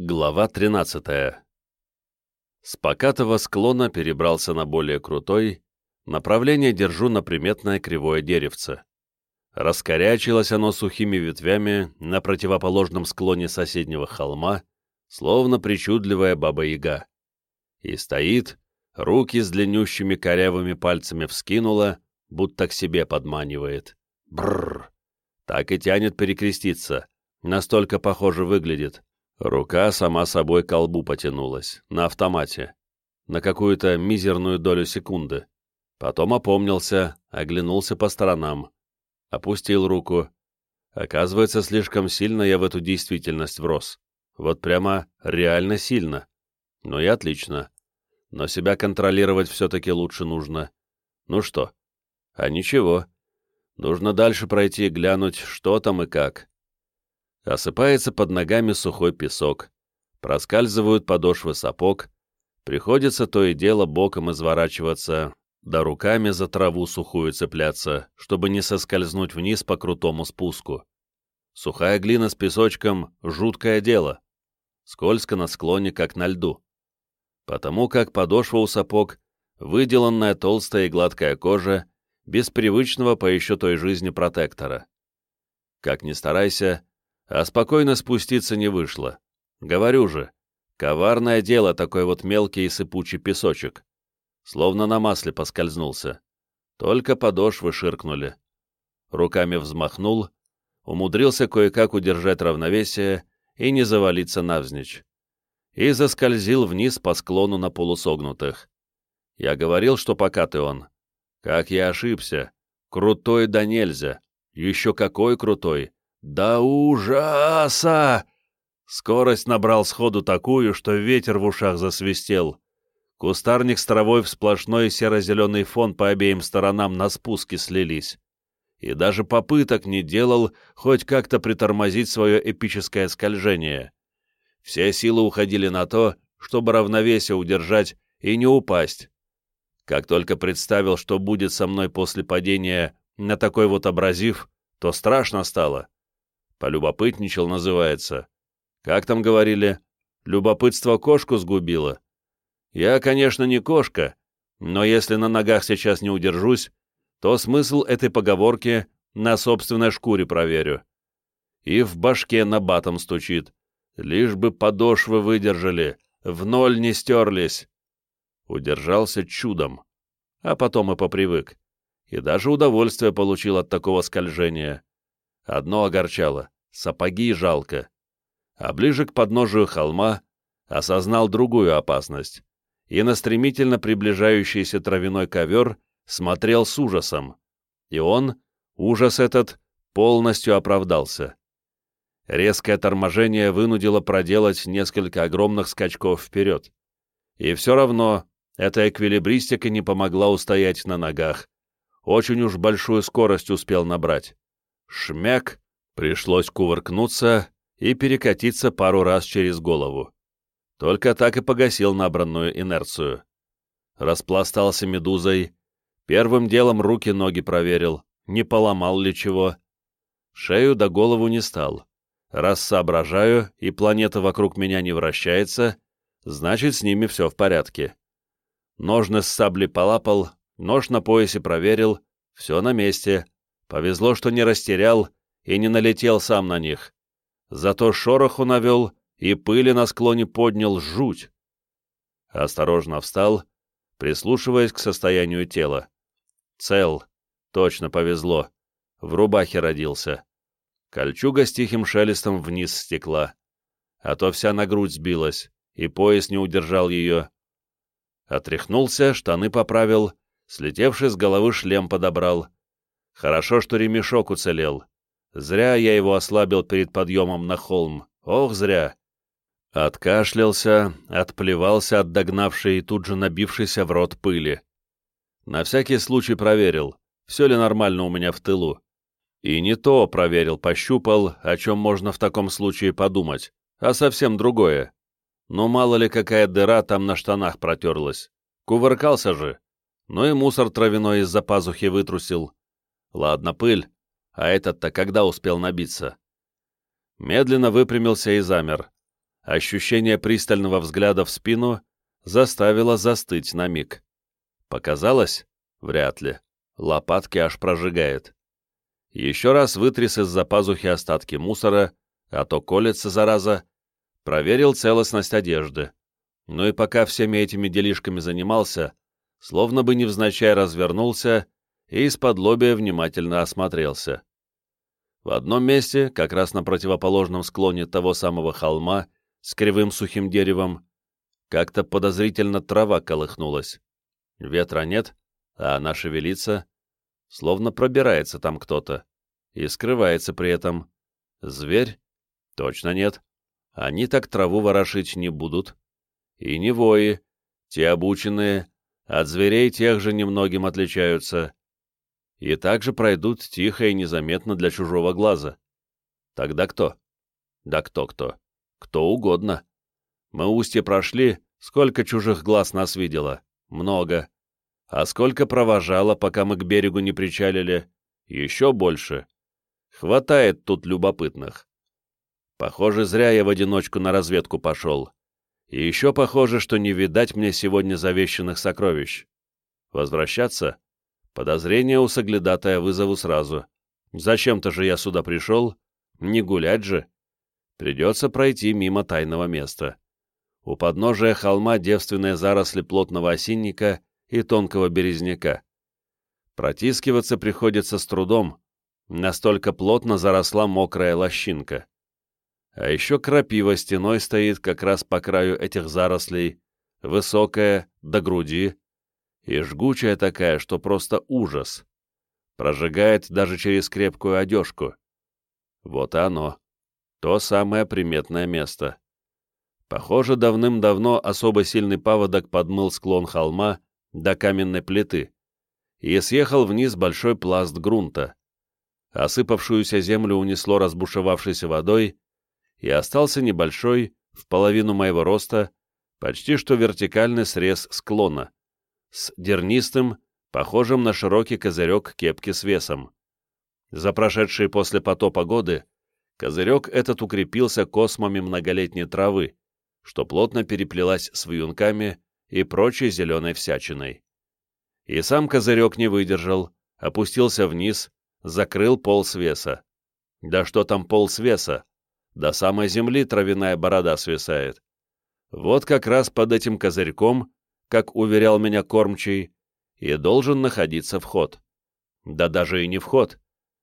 Глава 13 С покатого склона перебрался на более крутой, направление держу на приметное кривое деревце. Раскорячилось оно сухими ветвями на противоположном склоне соседнего холма, словно причудливая баба-яга. И стоит, руки с длиннющими корявыми пальцами вскинула, будто к себе подманивает. Бррр! Так и тянет перекреститься, настолько похоже выглядит. Рука сама собой к колбу потянулась, на автомате, на какую-то мизерную долю секунды. Потом опомнился, оглянулся по сторонам. Опустил руку. Оказывается, слишком сильно я в эту действительность врос. Вот прямо реально сильно. Ну и отлично. Но себя контролировать все-таки лучше нужно. Ну что? А ничего. Нужно дальше пройти, глянуть, что там и как. Осыпается под ногами сухой песок, проскальзывают подошвы сапог, приходится то и дело боком изворачиваться, да руками за траву сухую цепляться, чтобы не соскользнуть вниз по крутому спуску. Сухая глина с песочком — жуткое дело. Скользко на склоне, как на льду. Потому как подошва у сапог, выделанная толстая и гладкая кожа, без привычного по еще той жизни протектора. Как ни старайся, а спокойно спуститься не вышло. Говорю же, коварное дело такой вот мелкий и сыпучий песочек. Словно на масле поскользнулся. Только подошвы ширкнули. Руками взмахнул, умудрился кое-как удержать равновесие и не завалиться навзничь. И заскользил вниз по склону на полусогнутых. Я говорил, что покатый он. Как я ошибся. Крутой да нельзя. Еще какой крутой. «Да ужаса!» Скорость набрал сходу такую, что ветер в ушах засвистел. Кустарник с травой в сплошной серо-зеленый фон по обеим сторонам на спуске слились. И даже попыток не делал хоть как-то притормозить свое эпическое скольжение. Все силы уходили на то, чтобы равновесие удержать и не упасть. Как только представил, что будет со мной после падения на такой вот абразив, то страшно стало. Полюбопытничал, называется. Как там говорили? Любопытство кошку сгубило. Я, конечно, не кошка, но если на ногах сейчас не удержусь, то смысл этой поговорки на собственной шкуре проверю. И в башке на батом стучит. Лишь бы подошвы выдержали, в ноль не стерлись. Удержался чудом, а потом и попривык. И даже удовольствие получил от такого скольжения. Одно огорчало — сапоги жалко. А ближе к подножию холма осознал другую опасность, и на стремительно приближающийся травяной ковер смотрел с ужасом. И он, ужас этот, полностью оправдался. Резкое торможение вынудило проделать несколько огромных скачков вперед. И все равно эта эквилибристика не помогла устоять на ногах. Очень уж большую скорость успел набрать. Шмяк! Пришлось кувыркнуться и перекатиться пару раз через голову. Только так и погасил набранную инерцию. Распластался медузой. Первым делом руки-ноги проверил, не поломал ли чего. Шею до голову не стал. Раз соображаю, и планета вокруг меня не вращается, значит, с ними все в порядке. Ножны с сабли полапал, нож на поясе проверил, все на месте. Повезло, что не растерял и не налетел сам на них. Зато шороху навел и пыли на склоне поднял жуть. Осторожно встал, прислушиваясь к состоянию тела. Цел. Точно повезло. В рубахе родился. Кольчуга с тихим шелестом вниз стекла. А то вся на грудь сбилась, и пояс не удержал ее. Отряхнулся, штаны поправил, слетевший с головы шлем подобрал. Хорошо, что ремешок уцелел. Зря я его ослабил перед подъемом на холм. Ох, зря. Откашлялся, отплевался от догнавшей и тут же набившейся в рот пыли. На всякий случай проверил, все ли нормально у меня в тылу. И не то проверил, пощупал, о чем можно в таком случае подумать, а совсем другое. Но мало ли какая дыра там на штанах протерлась. Кувыркался же. Ну и мусор травяной из-за пазухи вытрусил. Ладно, пыль, а этот-то когда успел набиться? Медленно выпрямился и замер. ощущение пристального взгляда в спину заставило застыть на миг. Показалось? Вряд ли. Лопатки аж прожигает. Еще раз вытряс из-за пазухи остатки мусора, а то колется, зараза. Проверил целостность одежды. Ну и пока всеми этими делишками занимался, словно бы невзначай развернулся и из-под лобия внимательно осмотрелся. В одном месте, как раз на противоположном склоне того самого холма, с кривым сухим деревом, как-то подозрительно трава колыхнулась. Ветра нет, а она шевелится, словно пробирается там кто-то, и скрывается при этом. Зверь? Точно нет. Они так траву ворошить не будут. И не вои, те обученные, от зверей тех же немногим отличаются. И также пройдут тихо и незаметно для чужого глаза. Тогда кто? Да кто-кто? Кто угодно. Мы устье прошли, сколько чужих глаз нас видело? Много. А сколько провожало, пока мы к берегу не причалили? Еще больше. Хватает тут любопытных. Похоже, зря я в одиночку на разведку пошел. И еще похоже, что не видать мне сегодня завещанных сокровищ. Возвращаться? Подозрение у соглядатая вызову сразу. Зачем-то же я сюда пришел. Не гулять же. Придется пройти мимо тайного места. У подножия холма девственные заросли плотного осинника и тонкого березняка. Протискиваться приходится с трудом, настолько плотно заросла мокрая лощинка. А еще крапива стеной стоит как раз по краю этих зарослей, высокая, до груди, и жгучая такая, что просто ужас. Прожигает даже через крепкую одежку. Вот оно. То самое приметное место. Похоже, давным-давно особо сильный паводок подмыл склон холма до каменной плиты и съехал вниз большой пласт грунта. Осыпавшуюся землю унесло разбушевавшейся водой, и остался небольшой, в половину моего роста, почти что вертикальный срез склона, с дернистым, похожим на широкий козырек кепки с весом. За прошедшие после потопа годы козырек этот укрепился космами многолетней травы, что плотно переплелась с вьюнками и прочей зеленой всячиной. И сам козырек не выдержал, опустился вниз, закрыл пол свеса. Да что там пол свеса? До самой земли травяная борода свисает. Вот как раз под этим козырьком, как уверял меня кормчий, и должен находиться вход. Да даже и не вход,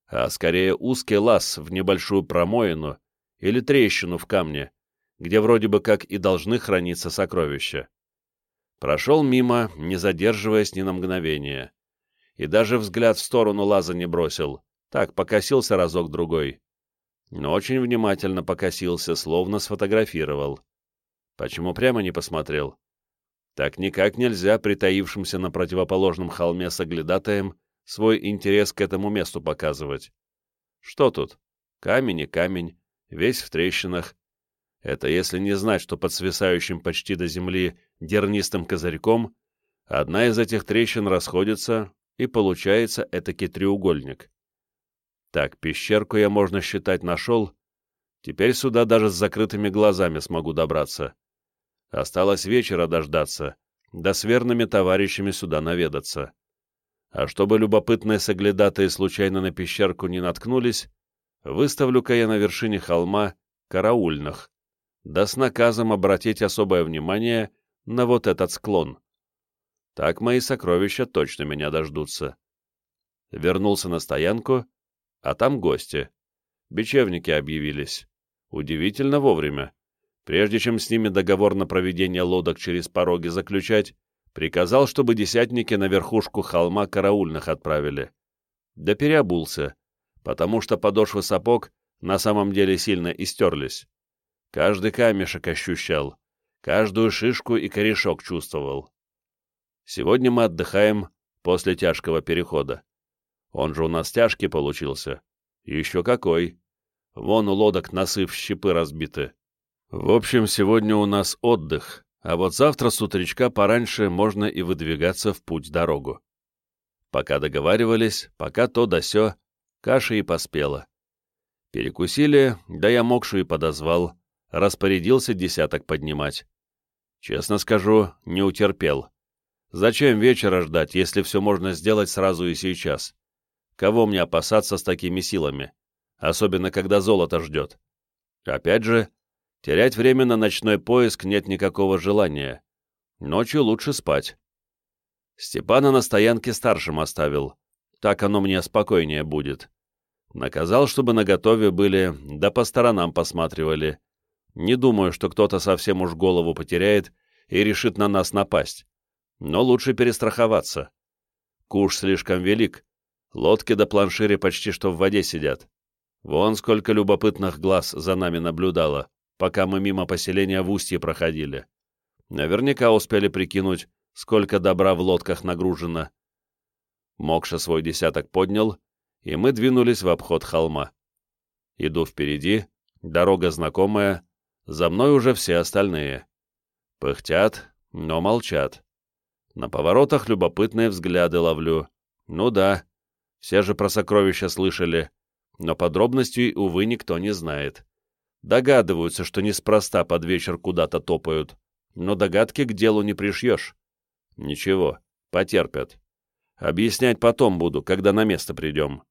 а скорее узкий лаз в небольшую промоину или трещину в камне, где вроде бы как и должны храниться сокровища. Прошел мимо, не задерживаясь ни на мгновение. И даже взгляд в сторону лаза не бросил, так покосился разок-другой но очень внимательно покосился, словно сфотографировал. Почему прямо не посмотрел? Так никак нельзя притаившимся на противоположном холме соглядатаем свой интерес к этому месту показывать. Что тут? Камень и камень, весь в трещинах. Это если не знать, что под свисающим почти до земли дернистым козырьком одна из этих трещин расходится, и получается этакий треугольник. Так, пещерку я, можно считать, нашел. Теперь сюда даже с закрытыми глазами смогу добраться. Осталось вечера дождаться, да с верными товарищами сюда наведаться. А чтобы любопытные соглядатые случайно на пещерку не наткнулись, выставлю-ка я на вершине холма караульных, да с наказом обратить особое внимание на вот этот склон. Так мои сокровища точно меня дождутся. Вернулся на стоянку а там гости. Бечевники объявились. Удивительно вовремя. Прежде чем с ними договор на проведение лодок через пороги заключать, приказал, чтобы десятники на верхушку холма караульных отправили. Да переобулся, потому что подошвы сапог на самом деле сильно истерлись. Каждый камешек ощущал, каждую шишку и корешок чувствовал. Сегодня мы отдыхаем после тяжкого перехода. Он же у нас тяжкий получился. Еще какой. Вон у лодок носы в щепы разбиты. В общем, сегодня у нас отдых, а вот завтра с утречка пораньше можно и выдвигаться в путь-дорогу. Пока договаривались, пока то да сё, каша и поспела. Перекусили, да я мокшу и подозвал, распорядился десяток поднимать. Честно скажу, не утерпел. Зачем вечера ждать, если все можно сделать сразу и сейчас? Кого мне опасаться с такими силами? Особенно, когда золото ждет. Опять же, терять время на ночной поиск нет никакого желания. Ночью лучше спать. Степана на стоянке старшим оставил. Так оно мне спокойнее будет. Наказал, чтобы наготове были, да по сторонам посматривали. Не думаю, что кто-то совсем уж голову потеряет и решит на нас напасть. Но лучше перестраховаться. Куш слишком велик. Лодки до планшире почти что в воде сидят. Вон сколько любопытных глаз за нами наблюдало, пока мы мимо поселения в устье проходили. Наверняка успели прикинуть, сколько добра в лодках нагружено. Мокша свой десяток поднял, и мы двинулись в обход холма. Иду впереди, дорога знакомая, за мной уже все остальные. Пыхтят, но молчат. На поворотах любопытные взгляды ловлю. Ну да, все же про сокровища слышали, но подробностей, увы, никто не знает. Догадываются, что неспроста под вечер куда-то топают, но догадки к делу не пришьешь. Ничего, потерпят. Объяснять потом буду, когда на место придем.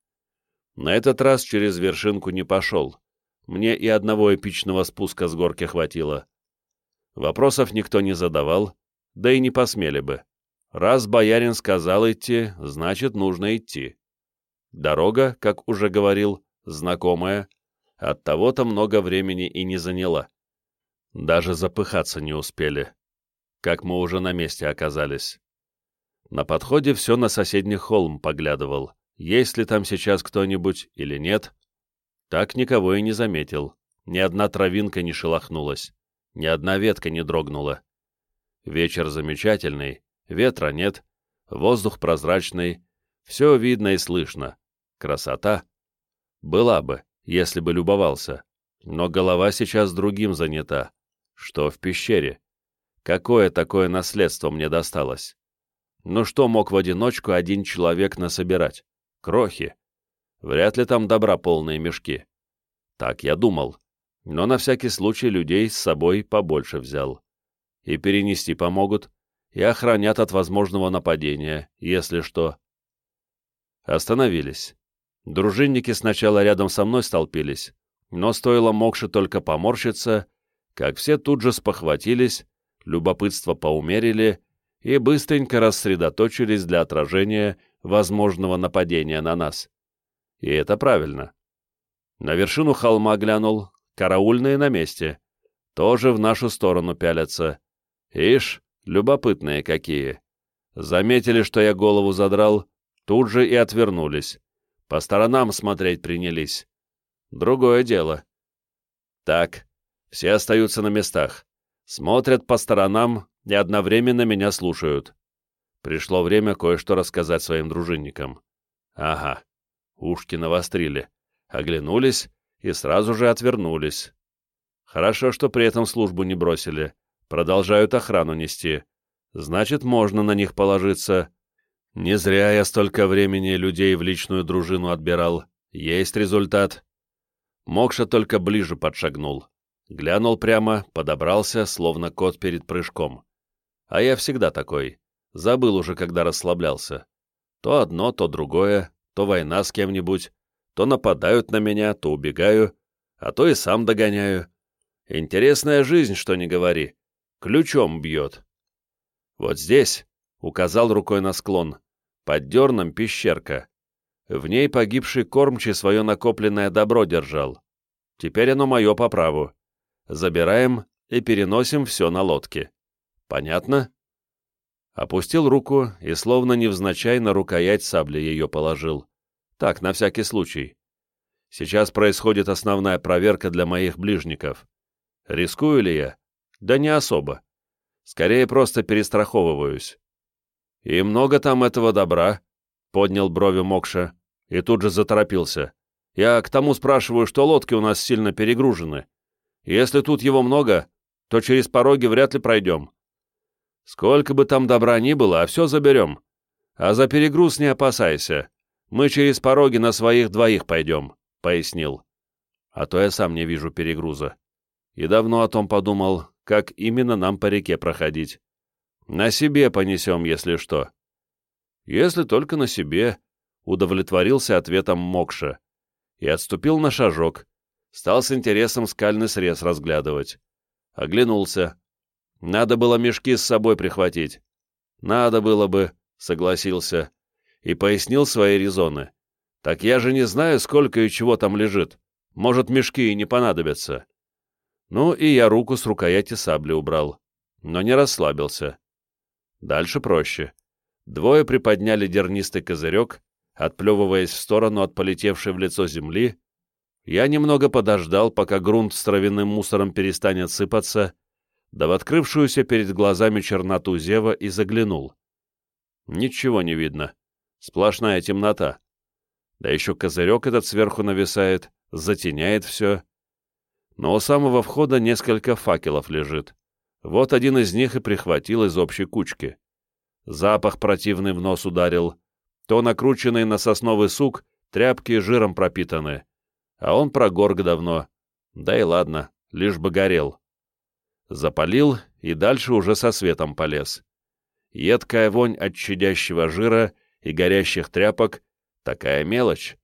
На этот раз через вершинку не пошел. Мне и одного эпичного спуска с горки хватило. Вопросов никто не задавал, да и не посмели бы. Раз боярин сказал идти, значит, нужно идти. Дорога, как уже говорил, знакомая, от того-то много времени и не заняла. Даже запыхаться не успели, как мы уже на месте оказались. На подходе все на соседний холм поглядывал, есть ли там сейчас кто-нибудь или нет, так никого и не заметил. Ни одна травинка не шелохнулась, ни одна ветка не дрогнула. Вечер замечательный, ветра нет, воздух прозрачный, все видно и слышно. Красота. Была бы, если бы любовался. Но голова сейчас другим занята. Что в пещере? Какое такое наследство мне досталось? Ну что мог в одиночку один человек насобирать? Крохи. Вряд ли там добра полные мешки. Так я думал. Но на всякий случай людей с собой побольше взял. И перенести помогут, и охранят от возможного нападения, если что. Остановились. Дружинники сначала рядом со мной столпились, но стоило Мокше только поморщиться, как все тут же спохватились, любопытство поумерили и быстренько рассредоточились для отражения возможного нападения на нас. И это правильно. На вершину холма глянул, караульные на месте. Тоже в нашу сторону пялятся. Ишь, любопытные какие. Заметили, что я голову задрал, тут же и отвернулись. По сторонам смотреть принялись. Другое дело. Так, все остаются на местах. Смотрят по сторонам и одновременно меня слушают. Пришло время кое-что рассказать своим дружинникам. Ага, ушки навострили, оглянулись и сразу же отвернулись. Хорошо, что при этом службу не бросили, продолжают охрану нести. Значит, можно на них положиться. Не зря я столько времени людей в личную дружину отбирал. Есть результат. Мокша только ближе подшагнул. Глянул прямо, подобрался, словно кот перед прыжком. А я всегда такой. Забыл уже, когда расслаблялся. То одно, то другое, то война с кем-нибудь, то нападают на меня, то убегаю, а то и сам догоняю. Интересная жизнь, что не говори. Ключом бьет. Вот здесь, — указал рукой на склон, — под дерном пещерка. В ней погибший кормчий свое накопленное добро держал. Теперь оно мое по праву. Забираем и переносим все на лодке. Понятно? Опустил руку и, словно невзначай, на рукоять сабли ее положил. Так, на всякий случай. Сейчас происходит основная проверка для моих ближников. Рискую ли я? Да не особо. Скорее, просто перестраховываюсь. «И много там этого добра?» — поднял брови Мокша и тут же заторопился. «Я к тому спрашиваю, что лодки у нас сильно перегружены. Если тут его много, то через пороги вряд ли пройдем. Сколько бы там добра ни было, а все заберем. А за перегруз не опасайся. Мы через пороги на своих двоих пойдем», — пояснил. «А то я сам не вижу перегруза. И давно о том подумал, как именно нам по реке проходить. На себе понесем, если что. Если только на себе, удовлетворился ответом Мокша и отступил на шажок, стал с интересом скальный срез разглядывать. Оглянулся. Надо было мешки с собой прихватить. Надо было бы, согласился, и пояснил свои резоны. Так я же не знаю, сколько и чего там лежит. Может, мешки и не понадобятся. Ну, и я руку с рукояти сабли убрал, но не расслабился. Дальше проще. Двое приподняли дернистый козырек, отплевываясь в сторону от полетевшей в лицо земли. Я немного подождал, пока грунт с травяным мусором перестанет сыпаться, да в открывшуюся перед глазами черноту зева и заглянул. Ничего не видно. Сплошная темнота. Да еще козырек этот сверху нависает, затеняет все. Но у самого входа несколько факелов лежит. Вот один из них и прихватил из общей кучки. Запах противный в нос ударил. То накрученный на сосновый сук, тряпки жиром пропитаны. А он прогорг давно. Да и ладно, лишь бы горел. Запалил и дальше уже со светом полез. Едкая вонь от чадящего жира и горящих тряпок — такая мелочь.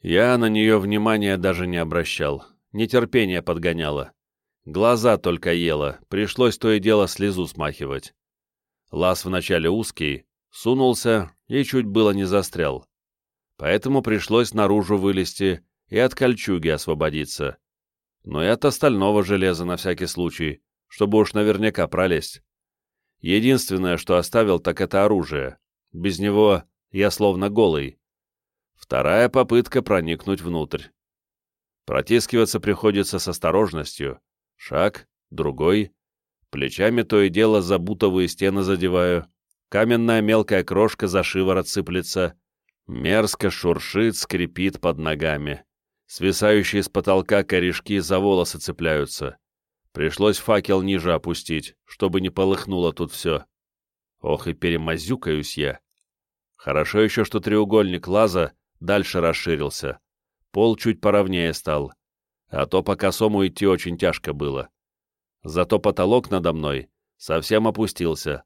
Я на нее внимания даже не обращал, нетерпение подгоняло. Глаза только ела, пришлось то и дело слезу смахивать. Лаз вначале узкий, сунулся и чуть было не застрял. Поэтому пришлось наружу вылезти и от кольчуги освободиться. Но и от остального железа на всякий случай, чтобы уж наверняка пролезть. Единственное, что оставил, так это оружие. Без него я словно голый. Вторая попытка проникнуть внутрь. Протискиваться приходится с осторожностью, Шаг, другой. Плечами то и дело забутовые стены задеваю. Каменная мелкая крошка за шиворот сыплется. Мерзко шуршит, скрипит под ногами. Свисающие с потолка корешки за волосы цепляются. Пришлось факел ниже опустить, чтобы не полыхнуло тут все. Ох, и перемазюкаюсь я. Хорошо еще, что треугольник лаза дальше расширился. Пол чуть поровнее стал а то по косому идти очень тяжко было. Зато потолок надо мной совсем опустился,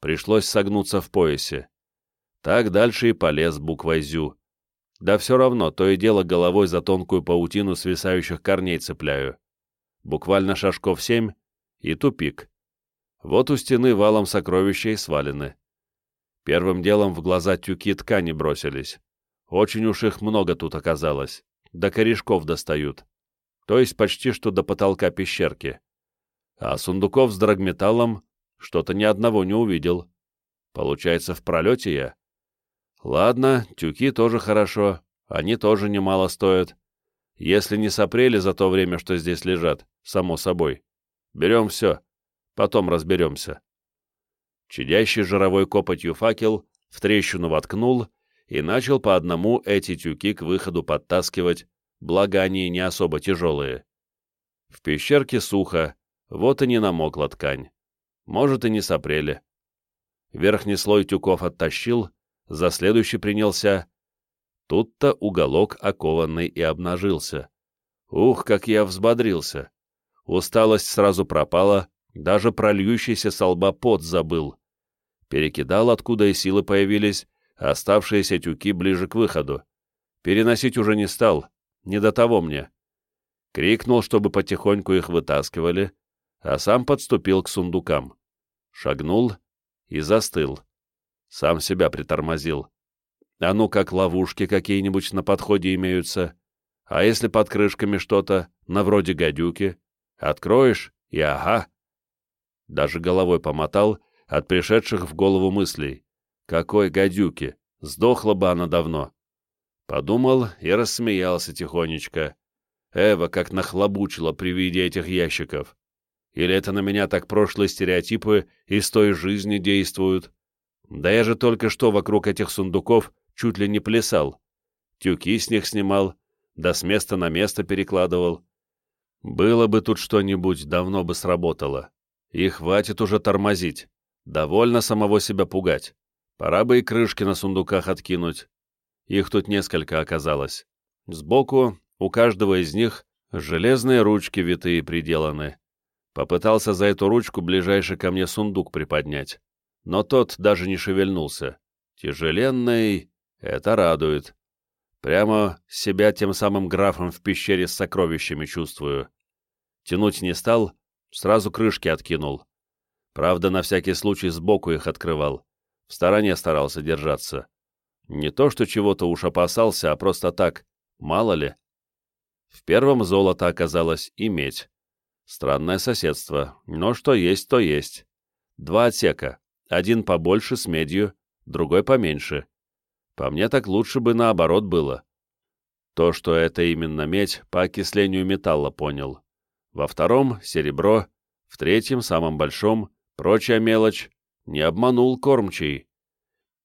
пришлось согнуться в поясе. Так дальше и полез буквой «зю». Да все равно, то и дело головой за тонкую паутину свисающих корней цепляю. Буквально шажков семь и тупик. Вот у стены валом сокровища и свалены. Первым делом в глаза тюки ткани бросились. Очень уж их много тут оказалось. До корешков достают то есть почти что до потолка пещерки. А сундуков с драгметаллом что-то ни одного не увидел. Получается, в пролете я? Ладно, тюки тоже хорошо, они тоже немало стоят. Если не сопрели за то время, что здесь лежат, само собой. Берем все, потом разберемся. Чадящий жировой копотью факел в трещину воткнул и начал по одному эти тюки к выходу подтаскивать, благо они не особо тяжелые. В пещерке сухо, вот и не намокла ткань. Может, и не сопрели. Верхний слой тюков оттащил, за следующий принялся. Тут-то уголок окованный и обнажился. Ух, как я взбодрился! Усталость сразу пропала, даже прольющийся со лба пот забыл. Перекидал, откуда и силы появились, оставшиеся тюки ближе к выходу. Переносить уже не стал, не до того мне. Крикнул, чтобы потихоньку их вытаскивали, а сам подступил к сундукам. Шагнул и застыл. Сам себя притормозил. А ну как ловушки какие-нибудь на подходе имеются. А если под крышками что-то, на вроде гадюки, откроешь и ага. Даже головой помотал от пришедших в голову мыслей. Какой гадюки? Сдохла бы она давно. Подумал и рассмеялся тихонечко. Эва как нахлобучила при виде этих ящиков. Или это на меня так прошлые стереотипы из той жизни действуют? Да я же только что вокруг этих сундуков чуть ли не плясал. Тюки с них снимал, да с места на место перекладывал. Было бы тут что-нибудь, давно бы сработало. И хватит уже тормозить. Довольно самого себя пугать. Пора бы и крышки на сундуках откинуть. Их тут несколько оказалось. Сбоку у каждого из них Железные ручки витые приделаны. Попытался за эту ручку ближайший ко мне сундук приподнять, но тот даже не шевельнулся. Тяжеленный — это радует. Прямо себя тем самым графом в пещере с сокровищами чувствую. Тянуть не стал, сразу крышки откинул. Правда, на всякий случай сбоку их открывал. В стороне старался держаться. Не то, что чего-то уж опасался, а просто так, мало ли. В первом золото оказалось и медь. Странное соседство, но что есть, то есть. Два отсека, один побольше с медью, другой поменьше. По мне так лучше бы наоборот было. То, что это именно медь, по окислению металла понял. Во втором — серебро, в третьем, самом большом, прочая мелочь, не обманул кормчий.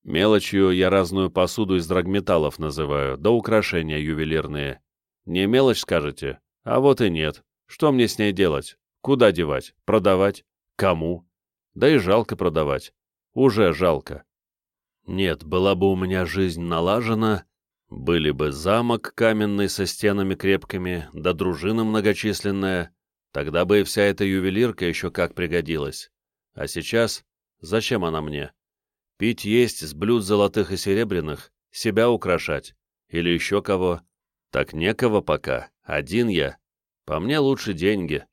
Мелочью я разную посуду из драгметаллов называю, да украшения ювелирные. Не мелочь, скажете? А вот и нет. Что мне с ней делать? Куда девать? Продавать? Кому? Да и жалко продавать. Уже жалко. Нет, была бы у меня жизнь налажена, были бы замок каменный со стенами крепкими, да дружина многочисленная, тогда бы и вся эта ювелирка еще как пригодилась. А сейчас зачем она мне? Пить есть с блюд золотых и серебряных, себя украшать. Или еще кого? Так некого пока, один я. По мне лучше деньги.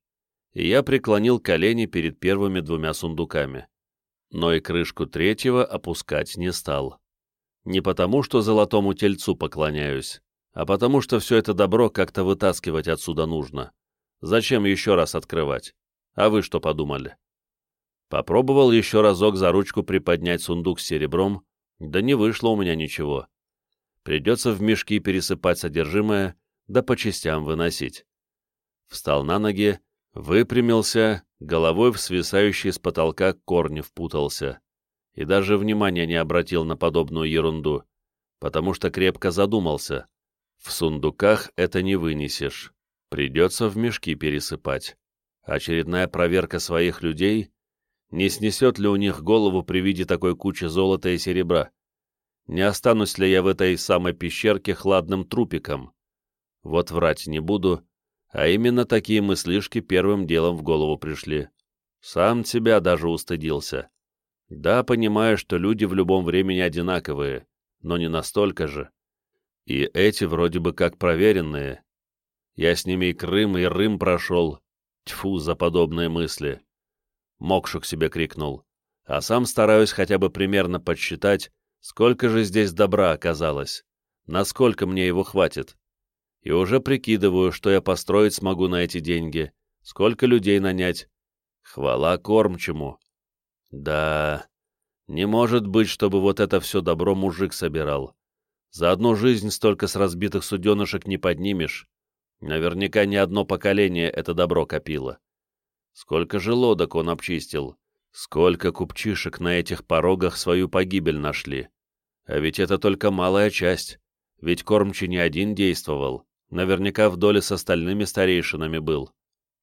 И я преклонил колени перед первыми двумя сундуками. Но и крышку третьего опускать не стал. Не потому, что золотому тельцу поклоняюсь, а потому, что все это добро как-то вытаскивать отсюда нужно. Зачем еще раз открывать? А вы что подумали? Попробовал еще разок за ручку приподнять сундук с серебром, да не вышло у меня ничего. Придется в мешки пересыпать содержимое, да по частям выносить. Встал на ноги, выпрямился, головой в свисающий с потолка корни впутался. И даже внимания не обратил на подобную ерунду, потому что крепко задумался. В сундуках это не вынесешь. Придется в мешки пересыпать. Очередная проверка своих людей не снесет ли у них голову при виде такой кучи золота и серебра не останусь ли я в этой самой пещерке хладным трупиком. Вот врать не буду, а именно такие мыслишки первым делом в голову пришли. Сам себя даже устыдился. Да, понимаю, что люди в любом времени одинаковые, но не настолько же. И эти вроде бы как проверенные. Я с ними и Крым, и Рым прошел. Тьфу за подобные мысли. Мокшук себе крикнул. А сам стараюсь хотя бы примерно подсчитать, Сколько же здесь добра оказалось? Насколько мне его хватит? И уже прикидываю, что я построить смогу на эти деньги, сколько людей нанять. Хвала кормчему. Да, не может быть, чтобы вот это все добро мужик собирал. За одну жизнь столько с разбитых суденышек не поднимешь. Наверняка не одно поколение это добро копило. Сколько же лодок он обчистил, Сколько купчишек на этих порогах свою погибель нашли. А ведь это только малая часть. Ведь кормчий не один действовал. Наверняка в доле с остальными старейшинами был.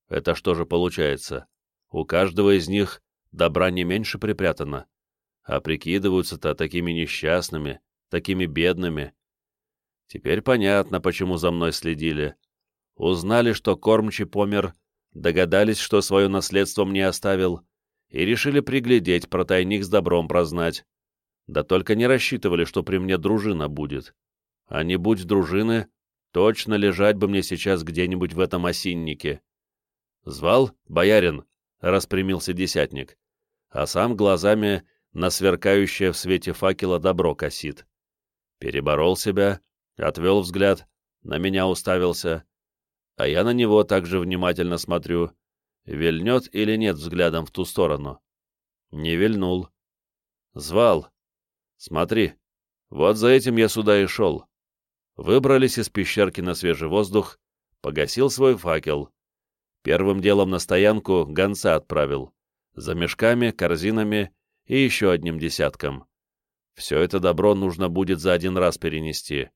Это что же получается? У каждого из них добра не меньше припрятано. А прикидываются-то такими несчастными, такими бедными. Теперь понятно, почему за мной следили. Узнали, что кормчий помер, догадались, что свое наследство мне оставил, и решили приглядеть, про тайник с добром прознать. Да только не рассчитывали, что при мне дружина будет. А не будь дружины, точно лежать бы мне сейчас где-нибудь в этом осиннике. «Звал, боярин?» — распрямился десятник, а сам глазами на сверкающее в свете факела добро косит. Переборол себя, отвел взгляд, на меня уставился, а я на него также внимательно смотрю, Вильнет или нет взглядом в ту сторону? Не вильнул. Звал. Смотри, вот за этим я сюда и шел. Выбрались из пещерки на свежий воздух, погасил свой факел. Первым делом на стоянку гонца отправил. За мешками, корзинами и еще одним десятком. Все это добро нужно будет за один раз перенести.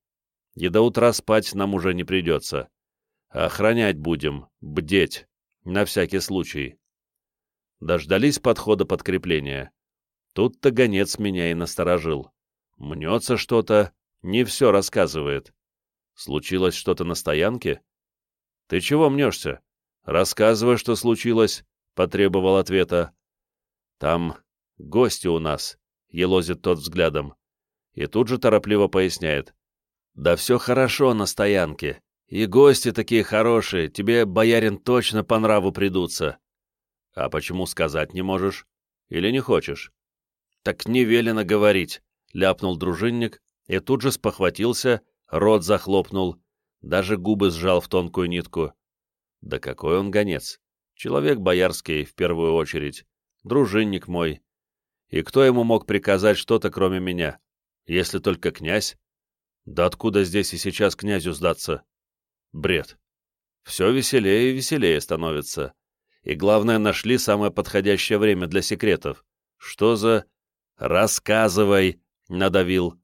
И до утра спать нам уже не придется. Охранять будем, бдеть. На всякий случай. Дождались подхода подкрепления. Тут-то гонец меня и насторожил. Мнется что-то, не все рассказывает. Случилось что-то на стоянке? «Ты чего мнешься? Рассказывай, что случилось», — потребовал ответа. «Там гости у нас», — елозит тот взглядом. И тут же торопливо поясняет. «Да все хорошо на стоянке. И гости такие хорошие, тебе, боярин, точно по нраву придутся». «А почему сказать не можешь? Или не хочешь?» «Так не велено говорить», — ляпнул дружинник и тут же спохватился, рот захлопнул, даже губы сжал в тонкую нитку. Да какой он гонец! Человек боярский, в первую очередь, дружинник мой. И кто ему мог приказать что-то, кроме меня? Если только князь? Да откуда здесь и сейчас князю сдаться? Бред. Все веселее и веселее становится. И главное, нашли самое подходящее время для секретов. Что за... «Рассказывай!» — надавил.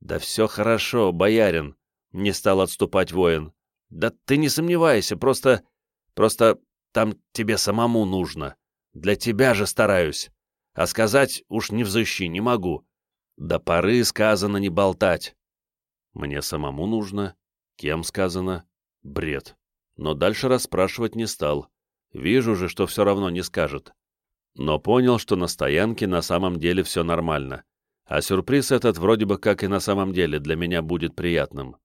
«Да все хорошо, боярин», — не стал отступать воин. «Да ты не сомневайся, просто... просто там тебе самому нужно. Для тебя же стараюсь. А сказать уж не взыщи, не могу. До поры сказано не болтать». «Мне самому нужно. Кем сказано?» «Бред». Но дальше расспрашивать не стал. Вижу же, что все равно не скажет но понял, что на стоянке на самом деле все нормально, а сюрприз этот вроде бы как и на самом деле для меня будет приятным.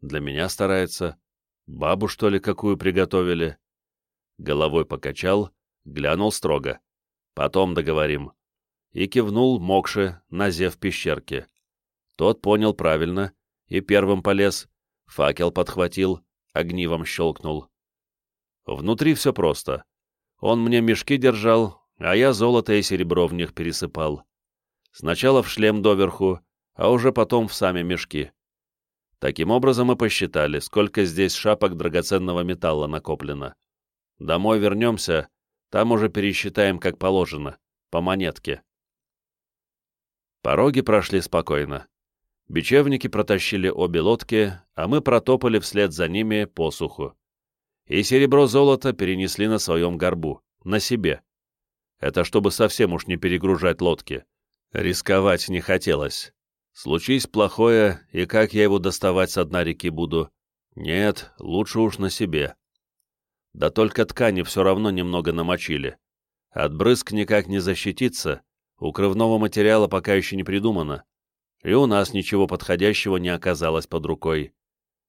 Для меня старается. Бабу, что ли, какую приготовили? Головой покачал, глянул строго. Потом договорим. И кивнул Мокше, назев пещерки. Тот понял правильно и первым полез, факел подхватил, огнивом щелкнул. Внутри все просто. Он мне мешки держал, а я золото и серебро в них пересыпал. Сначала в шлем доверху, а уже потом в сами мешки. Таким образом мы посчитали, сколько здесь шапок драгоценного металла накоплено. Домой вернемся, там уже пересчитаем, как положено, по монетке. Пороги прошли спокойно. Бечевники протащили обе лодки, а мы протопали вслед за ними по суху. И серебро-золото перенесли на своем горбу, на себе. Это чтобы совсем уж не перегружать лодки. Рисковать не хотелось. Случись плохое, и как я его доставать с дна реки буду? Нет, лучше уж на себе. Да только ткани все равно немного намочили. От брызг никак не защититься, укрывного материала пока еще не придумано. И у нас ничего подходящего не оказалось под рукой.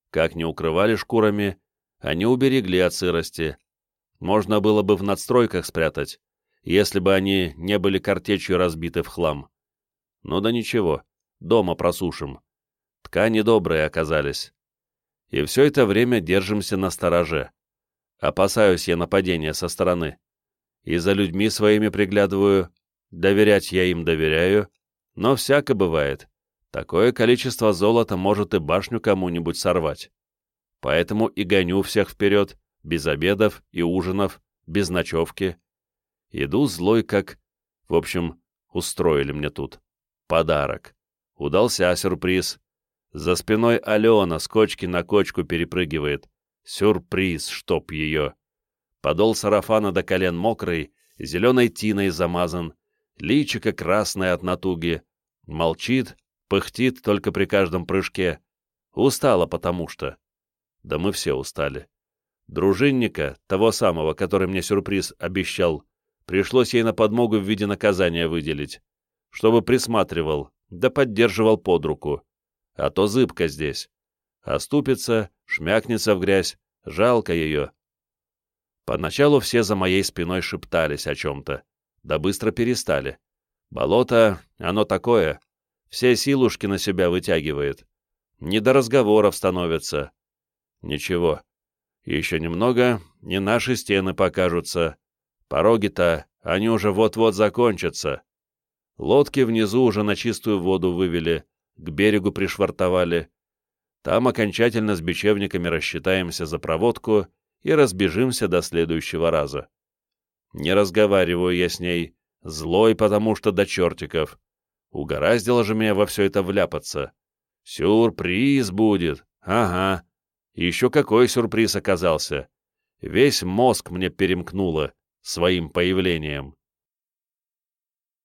Как не укрывали шкурами, они уберегли от сырости. Можно было бы в надстройках спрятать, если бы они не были картечью разбиты в хлам. Ну да ничего, дома просушим. Ткани добрые оказались. И все это время держимся на стороже. Опасаюсь я нападения со стороны. И за людьми своими приглядываю, доверять я им доверяю, но всяко бывает. Такое количество золота может и башню кому-нибудь сорвать. Поэтому и гоню всех вперед, без обедов и ужинов, без ночевки, Иду злой как... В общем, устроили мне тут. Подарок. Удался сюрприз. За спиной Алена с кочки на кочку перепрыгивает. Сюрприз, чтоб ее. Подол сарафана до колен мокрый, зеленой тиной замазан, личико красное от натуги. Молчит, пыхтит только при каждом прыжке. Устала потому что. Да мы все устали. Дружинника, того самого, который мне сюрприз обещал, пришлось ей на подмогу в виде наказания выделить, чтобы присматривал, да поддерживал под руку. А то зыбко здесь. Оступится, шмякнется в грязь, жалко ее. Поначалу все за моей спиной шептались о чем-то, да быстро перестали. Болото, оно такое, все силушки на себя вытягивает. Не до разговоров становится. Ничего, еще немного, не наши стены покажутся, Пороги-то, они уже вот-вот закончатся. Лодки внизу уже на чистую воду вывели, к берегу пришвартовали. Там окончательно с бечевниками рассчитаемся за проводку и разбежимся до следующего раза. Не разговариваю я с ней, злой, потому что до чертиков. Угораздило же меня во все это вляпаться. Сюрприз будет, ага. Еще какой сюрприз оказался. Весь мозг мне перемкнуло своим появлением.